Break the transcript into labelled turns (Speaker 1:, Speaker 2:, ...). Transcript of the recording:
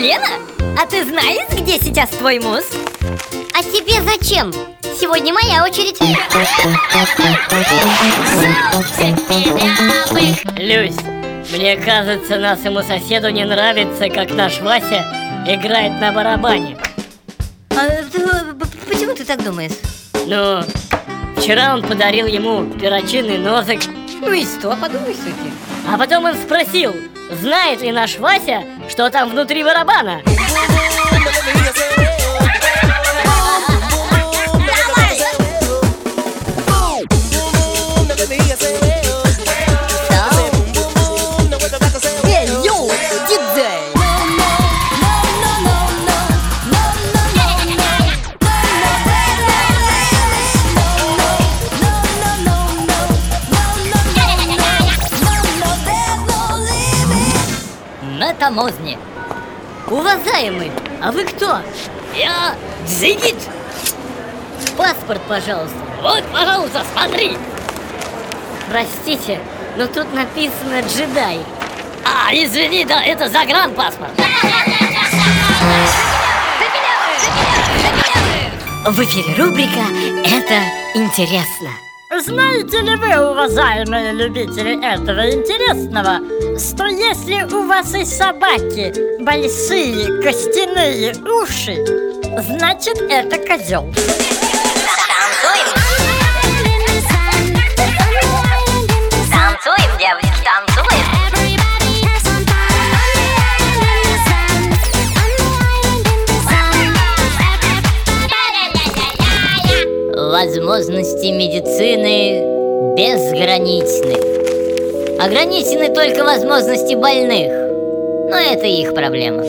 Speaker 1: А ты знаешь, где сейчас твой муж?
Speaker 2: А тебе зачем? Сегодня моя очередь
Speaker 3: Люсь, мне кажется, нашему соседу не нравится, как наш Вася играет на барабане
Speaker 1: А, п- почему ты так думаешь?
Speaker 3: Ну, вчера он подарил ему перочинный нозик
Speaker 1: Ну и что, подумай, Суки
Speaker 3: А потом он спросил, знает ли наш Вася, что там внутри барабана
Speaker 1: На таможне. Уважаемый, а вы кто?
Speaker 3: Я Зигит
Speaker 1: Паспорт, пожалуйста.
Speaker 3: Вот, пожалуйста, смотри.
Speaker 1: Простите, но тут написано джедай
Speaker 3: А, извини, да, это загранпаспорт.
Speaker 1: В эфире рубрика «Это интересно»
Speaker 4: Знаете ли вы, уважаемые любители этого интересного, что если у вашей собаки большие костяные уши, значит это козел?
Speaker 3: Возможности медицины безграничны. Ограничены только возможности больных. Но это их проблема